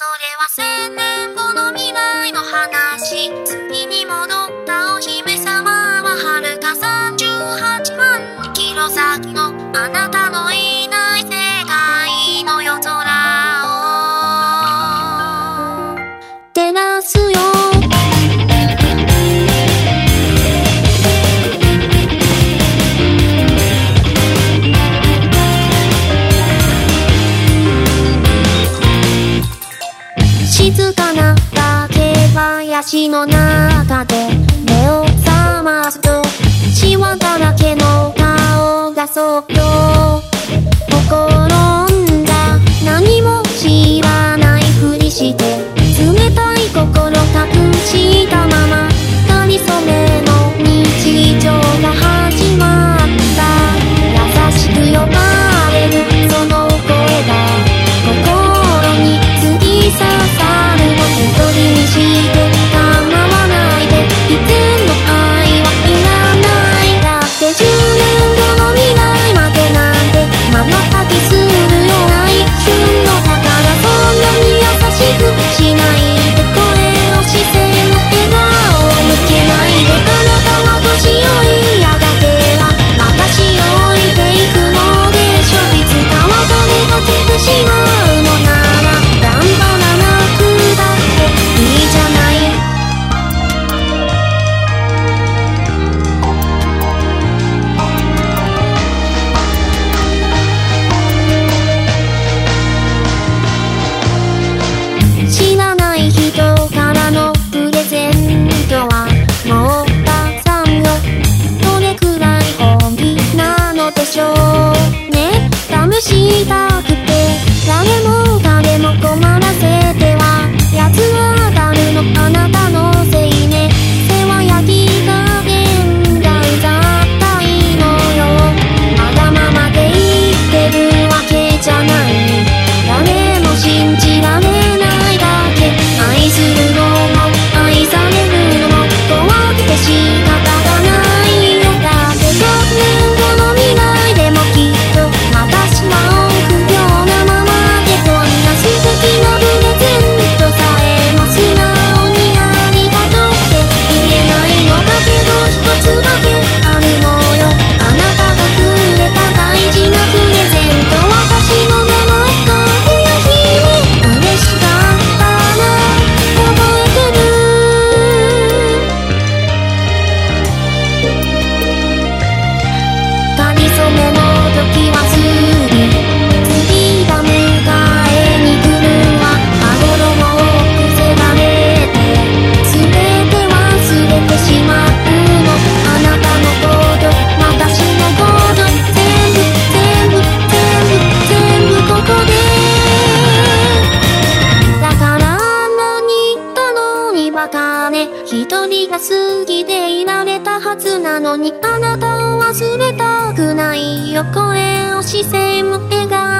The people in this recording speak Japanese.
それは千年後の未来の話。月に戻かな竹林の中で目を覚ますとシワだらけの顔がそっと一人が好きでいられたはずなのにあなたを忘れたくないよ。声を姿勢も笑顔。